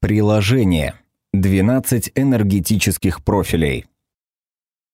Приложение. 12 энергетических профилей.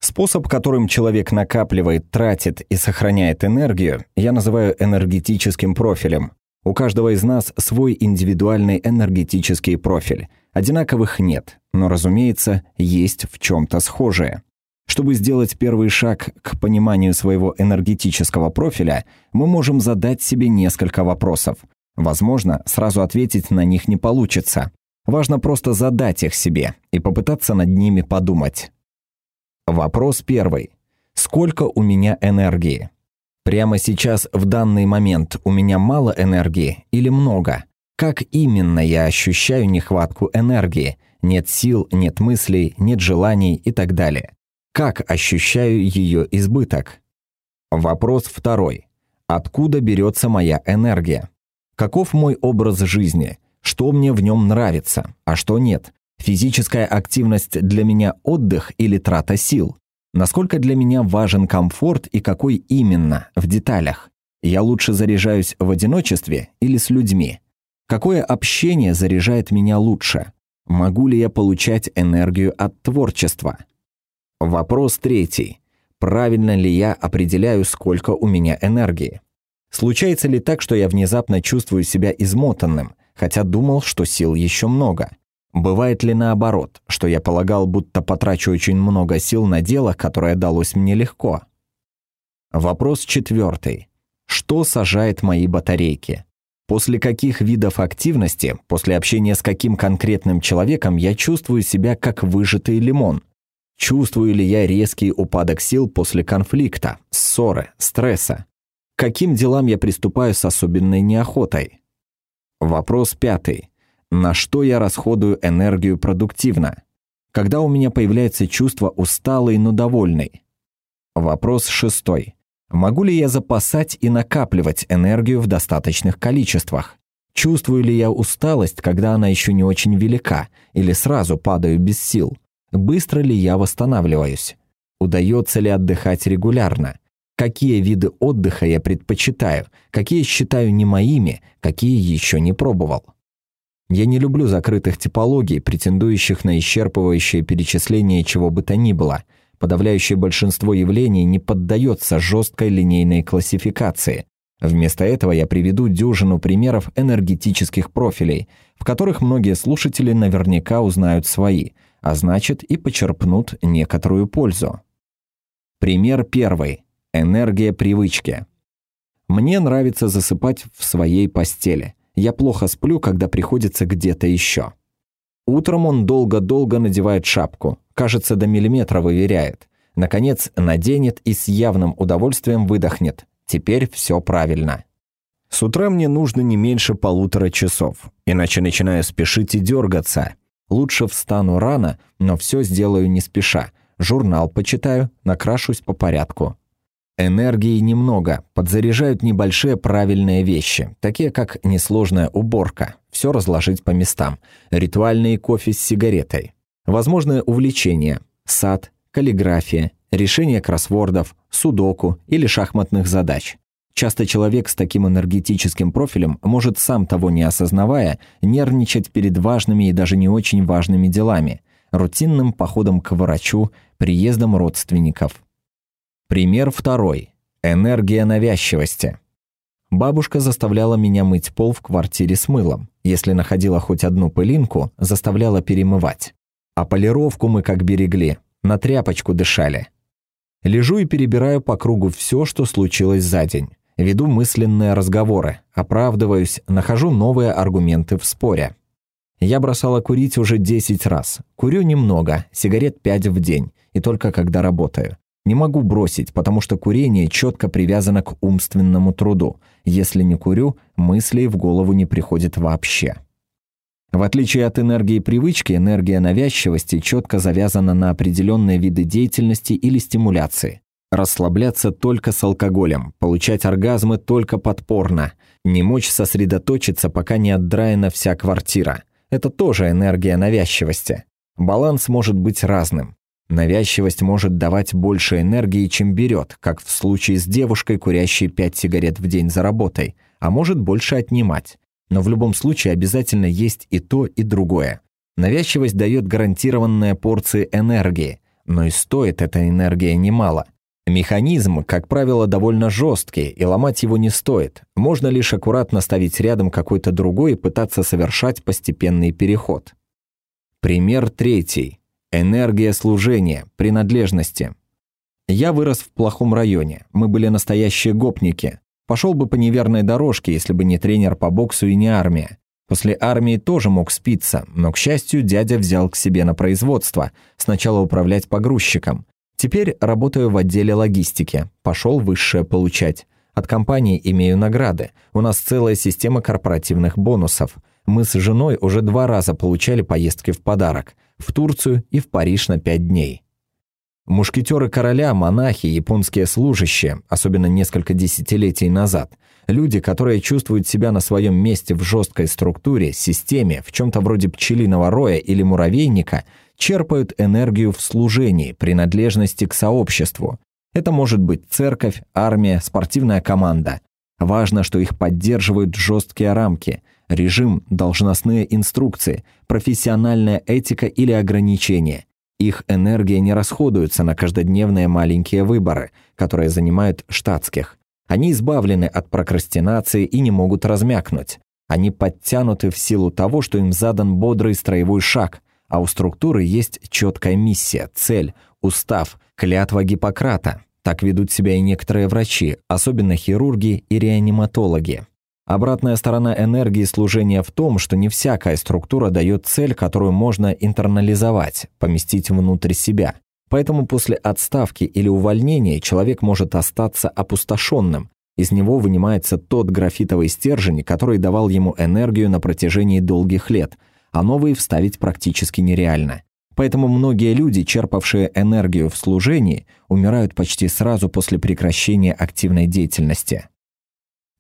Способ, которым человек накапливает, тратит и сохраняет энергию, я называю энергетическим профилем. У каждого из нас свой индивидуальный энергетический профиль. Одинаковых нет, но, разумеется, есть в чем-то схожее. Чтобы сделать первый шаг к пониманию своего энергетического профиля, мы можем задать себе несколько вопросов. Возможно, сразу ответить на них не получится. Важно просто задать их себе и попытаться над ними подумать. Вопрос первый. Сколько у меня энергии? Прямо сейчас, в данный момент, у меня мало энергии или много? Как именно я ощущаю нехватку энергии? Нет сил, нет мыслей, нет желаний и так далее. Как ощущаю ее избыток? Вопрос второй. Откуда берется моя энергия? Каков мой образ жизни? Что мне в нем нравится, а что нет. Физическая активность для меня отдых или трата сил. Насколько для меня важен комфорт и какой именно, в деталях. Я лучше заряжаюсь в одиночестве или с людьми. Какое общение заряжает меня лучше? Могу ли я получать энергию от творчества? Вопрос третий. Правильно ли я определяю, сколько у меня энергии? Случается ли так, что я внезапно чувствую себя измотанным – хотя думал, что сил еще много. Бывает ли наоборот, что я полагал, будто потрачу очень много сил на дело, которое далось мне легко? Вопрос четвертый. Что сажает мои батарейки? После каких видов активности, после общения с каким конкретным человеком я чувствую себя как выжатый лимон? Чувствую ли я резкий упадок сил после конфликта, ссоры, стресса? К каким делам я приступаю с особенной неохотой? Вопрос пятый. На что я расходую энергию продуктивно? Когда у меня появляется чувство усталый, но довольный? Вопрос шестой. Могу ли я запасать и накапливать энергию в достаточных количествах? Чувствую ли я усталость, когда она еще не очень велика, или сразу падаю без сил? Быстро ли я восстанавливаюсь? Удается ли отдыхать регулярно? Какие виды отдыха я предпочитаю, какие считаю не моими, какие еще не пробовал. Я не люблю закрытых типологий, претендующих на исчерпывающее перечисление чего бы то ни было. Подавляющее большинство явлений не поддается жесткой линейной классификации. Вместо этого я приведу дюжину примеров энергетических профилей, в которых многие слушатели наверняка узнают свои, а значит и почерпнут некоторую пользу. Пример первый. Энергия привычки. Мне нравится засыпать в своей постели. Я плохо сплю, когда приходится где-то еще. Утром он долго-долго надевает шапку, кажется, до миллиметра выверяет. Наконец, наденет и с явным удовольствием выдохнет. Теперь все правильно. С утра мне нужно не меньше полутора часов, иначе начинаю спешить и дергаться. Лучше встану рано, но все сделаю не спеша. Журнал почитаю, накрашусь по порядку. Энергии немного, подзаряжают небольшие правильные вещи, такие как несложная уборка, все разложить по местам, ритуальные кофе с сигаретой, возможное увлечение, сад, каллиграфия, решение кроссвордов, судоку или шахматных задач. Часто человек с таким энергетическим профилем может, сам того не осознавая, нервничать перед важными и даже не очень важными делами, рутинным походом к врачу, приездом родственников, Пример второй. Энергия навязчивости. Бабушка заставляла меня мыть пол в квартире с мылом. Если находила хоть одну пылинку, заставляла перемывать. А полировку мы как берегли, на тряпочку дышали. Лежу и перебираю по кругу все, что случилось за день. Веду мысленные разговоры, оправдываюсь, нахожу новые аргументы в споре. Я бросала курить уже 10 раз. Курю немного, сигарет 5 в день, и только когда работаю. Не могу бросить, потому что курение четко привязано к умственному труду. Если не курю, мыслей в голову не приходит вообще. В отличие от энергии привычки, энергия навязчивости четко завязана на определенные виды деятельности или стимуляции. Расслабляться только с алкоголем, получать оргазмы только подпорно, не мочь сосредоточиться, пока не отдраена вся квартира. Это тоже энергия навязчивости. Баланс может быть разным. Навязчивость может давать больше энергии, чем берет, как в случае с девушкой, курящей 5 сигарет в день за работой, а может больше отнимать. Но в любом случае обязательно есть и то, и другое. Навязчивость дает гарантированные порции энергии, но и стоит эта энергия немало. Механизм, как правило, довольно жесткий, и ломать его не стоит. Можно лишь аккуратно ставить рядом какой-то другой и пытаться совершать постепенный переход. Пример третий. Энергия служения, принадлежности. Я вырос в плохом районе. Мы были настоящие гопники. Пошел бы по неверной дорожке, если бы не тренер по боксу и не армия. После армии тоже мог спиться, но, к счастью, дядя взял к себе на производство, сначала управлять погрузчиком. Теперь работаю в отделе логистики, пошел высшее получать. От компании имею награды, у нас целая система корпоративных бонусов. Мы с женой уже два раза получали поездки в подарок, в Турцию и в Париж на пять дней. Мушкетеры короля, монахи, японские служащие, особенно несколько десятилетий назад, люди, которые чувствуют себя на своем месте в жесткой структуре, системе, в чем-то вроде пчелиного роя или муравейника, черпают энергию в служении, принадлежности к сообществу. Это может быть церковь, армия, спортивная команда. Важно, что их поддерживают жесткие рамки, режим, должностные инструкции, профессиональная этика или ограничения. Их энергия не расходуется на каждодневные маленькие выборы, которые занимают штатских. Они избавлены от прокрастинации и не могут размякнуть. Они подтянуты в силу того, что им задан бодрый строевой шаг, а у структуры есть четкая миссия, цель, устав, клятва Гиппократа. Так ведут себя и некоторые врачи, особенно хирурги и реаниматологи. Обратная сторона энергии служения в том, что не всякая структура дает цель, которую можно интернализовать, поместить внутрь себя. Поэтому после отставки или увольнения человек может остаться опустошенным. Из него вынимается тот графитовый стержень, который давал ему энергию на протяжении долгих лет, а новый вставить практически нереально. Поэтому многие люди, черпавшие энергию в служении, умирают почти сразу после прекращения активной деятельности.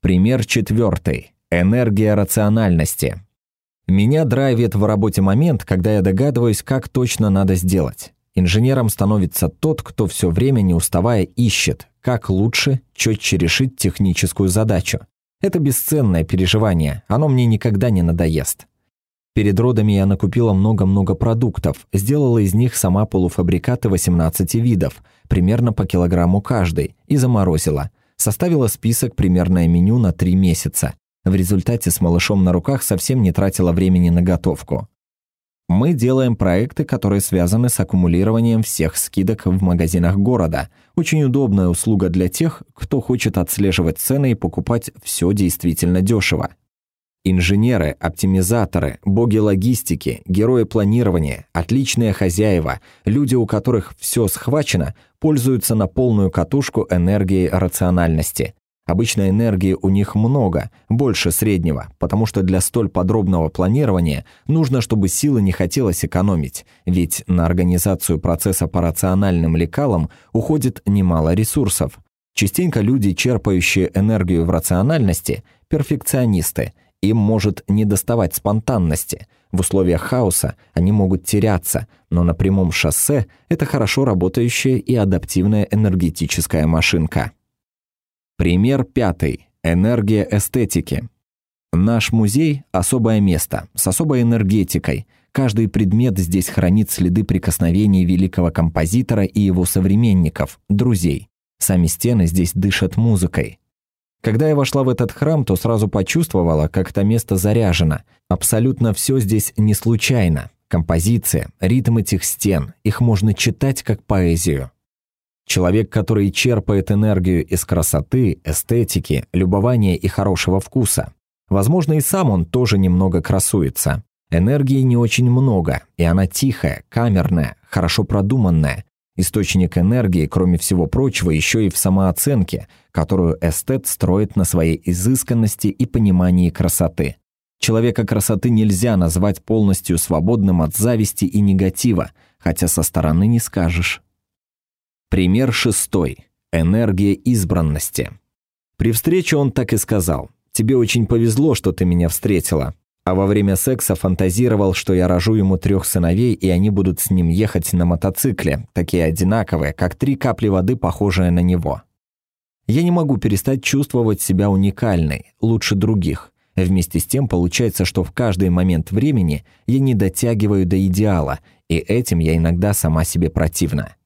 Пример четвертый. Энергия рациональности. Меня драйвит в работе момент, когда я догадываюсь, как точно надо сделать. Инженером становится тот, кто все время не уставая ищет, как лучше, четче решить техническую задачу. Это бесценное переживание, оно мне никогда не надоест. Перед родами я накупила много-много продуктов, сделала из них сама полуфабрикаты 18 видов, примерно по килограмму каждый, и заморозила – Составила список примерное меню на три месяца. В результате с малышом на руках совсем не тратила времени на готовку. Мы делаем проекты, которые связаны с аккумулированием всех скидок в магазинах города. Очень удобная услуга для тех, кто хочет отслеживать цены и покупать все действительно дешево. Инженеры, оптимизаторы, боги логистики, герои планирования, отличные хозяева, люди, у которых все схвачено, пользуются на полную катушку энергией рациональности. Обычно энергии у них много, больше среднего, потому что для столь подробного планирования нужно, чтобы силы не хотелось экономить, ведь на организацию процесса по рациональным лекалам уходит немало ресурсов. Частенько люди, черпающие энергию в рациональности, перфекционисты – им может не доставать спонтанности. В условиях хаоса они могут теряться, но на прямом шоссе это хорошо работающая и адаптивная энергетическая машинка. Пример пятый. Энергия эстетики. Наш музей – особое место, с особой энергетикой. Каждый предмет здесь хранит следы прикосновений великого композитора и его современников, друзей. Сами стены здесь дышат музыкой. Когда я вошла в этот храм, то сразу почувствовала, как это место заряжено. Абсолютно все здесь не случайно. Композиция, ритм этих стен, их можно читать как поэзию. Человек, который черпает энергию из красоты, эстетики, любования и хорошего вкуса. Возможно, и сам он тоже немного красуется. Энергии не очень много, и она тихая, камерная, хорошо продуманная, Источник энергии, кроме всего прочего, еще и в самооценке, которую эстет строит на своей изысканности и понимании красоты. Человека красоты нельзя назвать полностью свободным от зависти и негатива, хотя со стороны не скажешь. Пример шестой. Энергия избранности. При встрече он так и сказал. «Тебе очень повезло, что ты меня встретила а во время секса фантазировал, что я рожу ему трех сыновей, и они будут с ним ехать на мотоцикле, такие одинаковые, как три капли воды, похожие на него. Я не могу перестать чувствовать себя уникальной, лучше других. Вместе с тем получается, что в каждый момент времени я не дотягиваю до идеала, и этим я иногда сама себе противна.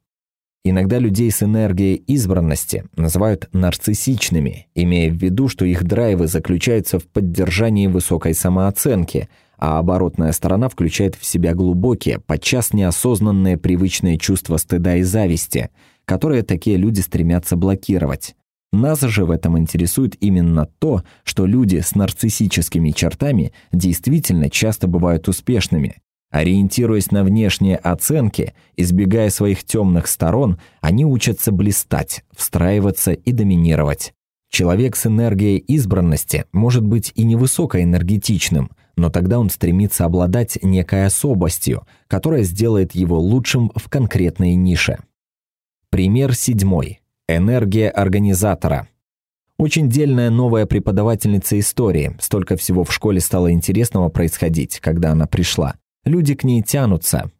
Иногда людей с энергией избранности называют нарциссичными, имея в виду, что их драйвы заключаются в поддержании высокой самооценки, а оборотная сторона включает в себя глубокие, подчас неосознанные привычные чувства стыда и зависти, которые такие люди стремятся блокировать. Нас же в этом интересует именно то, что люди с нарциссическими чертами действительно часто бывают успешными, Ориентируясь на внешние оценки, избегая своих темных сторон, они учатся блистать, встраиваться и доминировать. Человек с энергией избранности может быть и невысокоэнергетичным, но тогда он стремится обладать некой особостью, которая сделает его лучшим в конкретной нише. Пример седьмой. Энергия организатора. Очень дельная новая преподавательница истории. Столько всего в школе стало интересного происходить, когда она пришла. Люди к ней тянутся.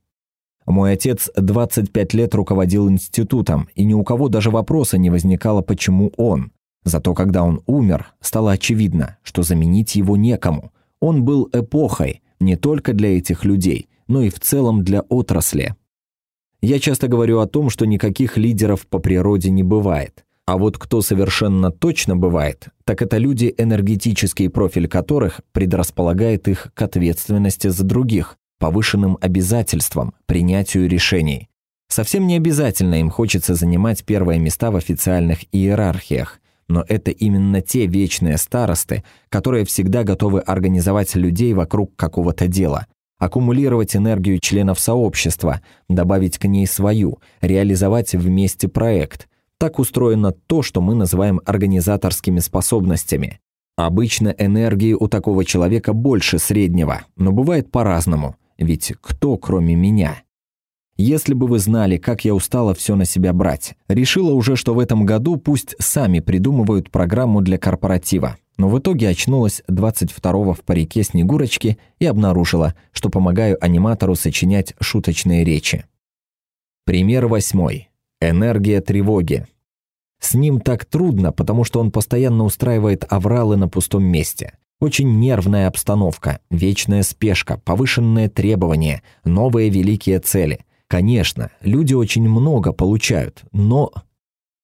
Мой отец 25 лет руководил институтом, и ни у кого даже вопроса не возникало, почему он. Зато когда он умер, стало очевидно, что заменить его некому. Он был эпохой не только для этих людей, но и в целом для отрасли. Я часто говорю о том, что никаких лидеров по природе не бывает. А вот кто совершенно точно бывает, так это люди, энергетический профиль которых предрасполагает их к ответственности за других, повышенным обязательствам, принятию решений. Совсем не обязательно им хочется занимать первые места в официальных иерархиях, но это именно те вечные старосты, которые всегда готовы организовать людей вокруг какого-то дела, аккумулировать энергию членов сообщества, добавить к ней свою, реализовать вместе проект. Так устроено то, что мы называем организаторскими способностями. Обычно энергии у такого человека больше среднего, но бывает по-разному – ведь кто, кроме меня? Если бы вы знали, как я устала все на себя брать. Решила уже, что в этом году пусть сами придумывают программу для корпоратива. Но в итоге очнулась 22-го в парике Снегурочки и обнаружила, что помогаю аниматору сочинять шуточные речи. Пример восьмой. Энергия тревоги. С ним так трудно, потому что он постоянно устраивает авралы на пустом месте. Очень нервная обстановка, вечная спешка, повышенные требования, новые великие цели. Конечно, люди очень много получают, но...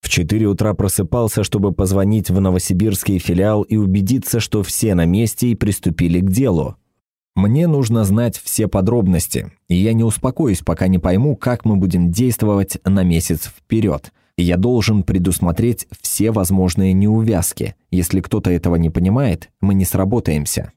В 4 утра просыпался, чтобы позвонить в новосибирский филиал и убедиться, что все на месте и приступили к делу. Мне нужно знать все подробности, и я не успокоюсь, пока не пойму, как мы будем действовать на месяц вперед – я должен предусмотреть все возможные неувязки. Если кто-то этого не понимает, мы не сработаемся.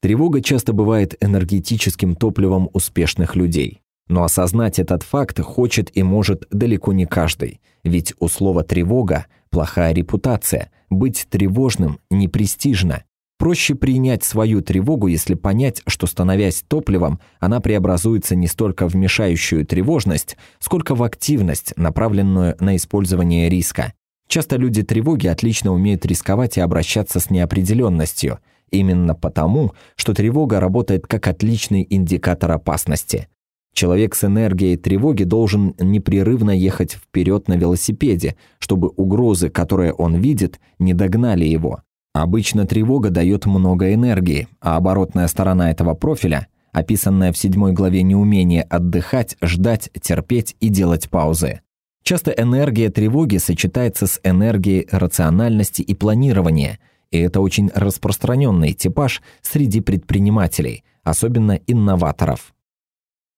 Тревога часто бывает энергетическим топливом успешных людей. Но осознать этот факт хочет и может далеко не каждый. Ведь у слова «тревога» плохая репутация. Быть тревожным не престижно. Проще принять свою тревогу, если понять, что становясь топливом, она преобразуется не столько в мешающую тревожность, сколько в активность, направленную на использование риска. Часто люди тревоги отлично умеют рисковать и обращаться с неопределенностью, именно потому, что тревога работает как отличный индикатор опасности. Человек с энергией тревоги должен непрерывно ехать вперед на велосипеде, чтобы угрозы, которые он видит, не догнали его. Обычно тревога дает много энергии, а оборотная сторона этого профиля, описанная в седьмой главе неумение отдыхать, ждать, терпеть и делать паузы. Часто энергия тревоги сочетается с энергией рациональности и планирования, и это очень распространенный типаж среди предпринимателей, особенно инноваторов.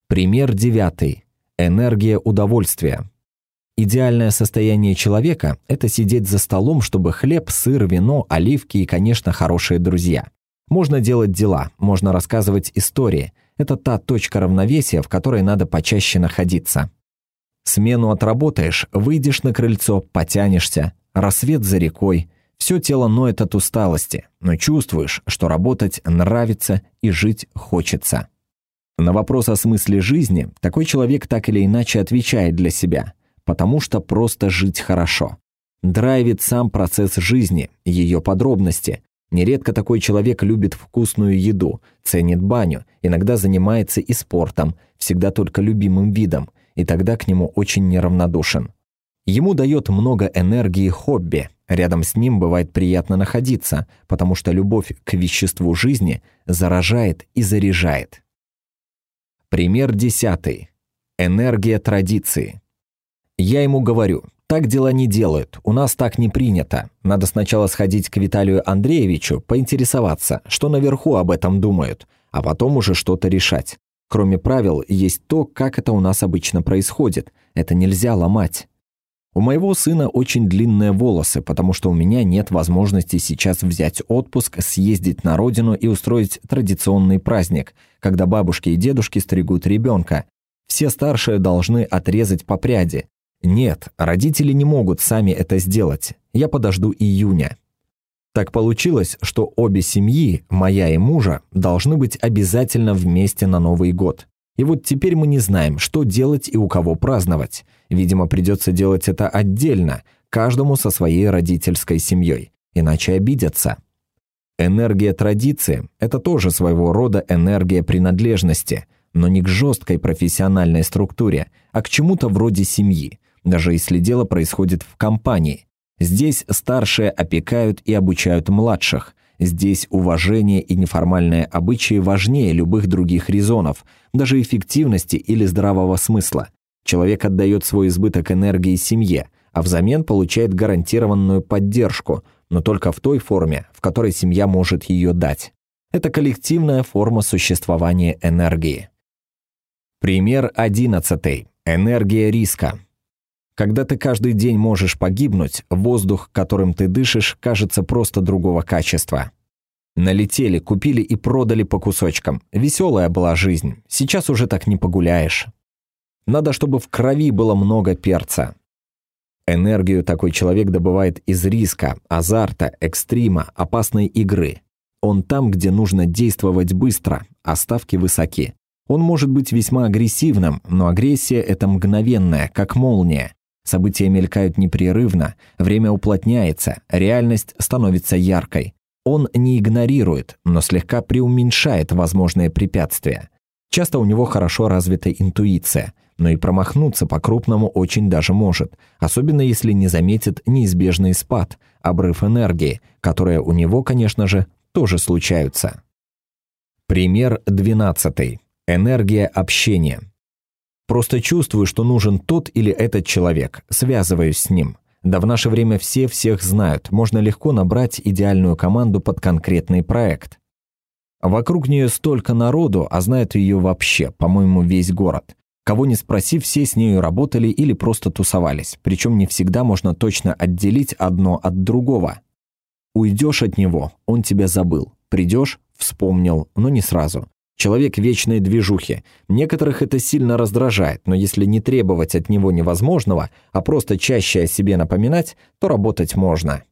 Пример девятый. Энергия удовольствия. Идеальное состояние человека – это сидеть за столом, чтобы хлеб, сыр, вино, оливки и, конечно, хорошие друзья. Можно делать дела, можно рассказывать истории. Это та точка равновесия, в которой надо почаще находиться. Смену отработаешь, выйдешь на крыльцо, потянешься. Рассвет за рекой. Все тело ноет от усталости, но чувствуешь, что работать нравится и жить хочется. На вопрос о смысле жизни такой человек так или иначе отвечает для себя – потому что просто жить хорошо. Драйвит сам процесс жизни, ее подробности. Нередко такой человек любит вкусную еду, ценит баню, иногда занимается и спортом, всегда только любимым видом, и тогда к нему очень неравнодушен. Ему дает много энергии хобби. Рядом с ним бывает приятно находиться, потому что любовь к веществу жизни заражает и заряжает. Пример десятый. Энергия традиции. Я ему говорю, так дела не делают, у нас так не принято. Надо сначала сходить к Виталию Андреевичу, поинтересоваться, что наверху об этом думают, а потом уже что-то решать. Кроме правил, есть то, как это у нас обычно происходит. Это нельзя ломать. У моего сына очень длинные волосы, потому что у меня нет возможности сейчас взять отпуск, съездить на родину и устроить традиционный праздник, когда бабушки и дедушки стригут ребенка. Все старшие должны отрезать по пряди. Нет, родители не могут сами это сделать. Я подожду июня. Так получилось, что обе семьи, моя и мужа, должны быть обязательно вместе на Новый год. И вот теперь мы не знаем, что делать и у кого праздновать. Видимо, придется делать это отдельно, каждому со своей родительской семьей, иначе обидятся. Энергия традиции – это тоже своего рода энергия принадлежности, но не к жесткой профессиональной структуре, а к чему-то вроде семьи, даже если дело происходит в компании. Здесь старшие опекают и обучают младших. Здесь уважение и неформальные обычаи важнее любых других резонов, даже эффективности или здравого смысла. Человек отдает свой избыток энергии семье, а взамен получает гарантированную поддержку, но только в той форме, в которой семья может ее дать. Это коллективная форма существования энергии. Пример 11. Энергия риска. Когда ты каждый день можешь погибнуть, воздух, которым ты дышишь, кажется просто другого качества. Налетели, купили и продали по кусочкам. Веселая была жизнь. Сейчас уже так не погуляешь. Надо, чтобы в крови было много перца. Энергию такой человек добывает из риска, азарта, экстрима, опасной игры. Он там, где нужно действовать быстро, а ставки высоки. Он может быть весьма агрессивным, но агрессия – это мгновенная, как молния. События мелькают непрерывно, время уплотняется, реальность становится яркой. Он не игнорирует, но слегка преуменьшает возможные препятствия. Часто у него хорошо развита интуиция, но и промахнуться по-крупному очень даже может, особенно если не заметит неизбежный спад, обрыв энергии, которые у него, конечно же, тоже случаются. Пример 12. Энергия общения. Просто чувствую, что нужен тот или этот человек, связываюсь с ним. Да в наше время все всех знают, можно легко набрать идеальную команду под конкретный проект. Вокруг нее столько народу, а знает ее вообще, по-моему, весь город. Кого не спроси, все с нею работали или просто тусовались, причем не всегда можно точно отделить одно от другого. Уйдешь от него, он тебя забыл. Придешь, вспомнил, но не сразу. Человек вечной движухи. Некоторых это сильно раздражает, но если не требовать от него невозможного, а просто чаще о себе напоминать, то работать можно.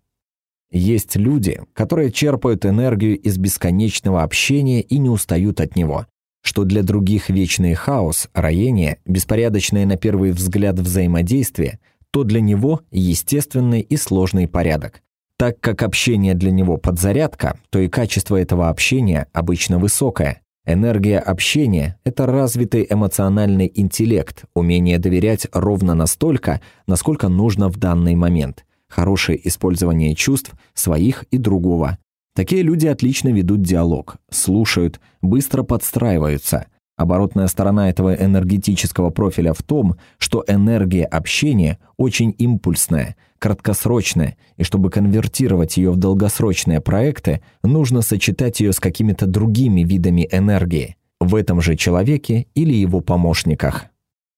Есть люди, которые черпают энергию из бесконечного общения и не устают от него. Что для других вечный хаос, роение, беспорядочное на первый взгляд взаимодействие, то для него естественный и сложный порядок. Так как общение для него подзарядка, то и качество этого общения обычно высокое. Энергия общения – это развитый эмоциональный интеллект, умение доверять ровно настолько, насколько нужно в данный момент, хорошее использование чувств своих и другого. Такие люди отлично ведут диалог, слушают, быстро подстраиваются. Оборотная сторона этого энергетического профиля в том, что энергия общения очень импульсная – краткосрочная, и чтобы конвертировать ее в долгосрочные проекты, нужно сочетать ее с какими-то другими видами энергии в этом же человеке или его помощниках.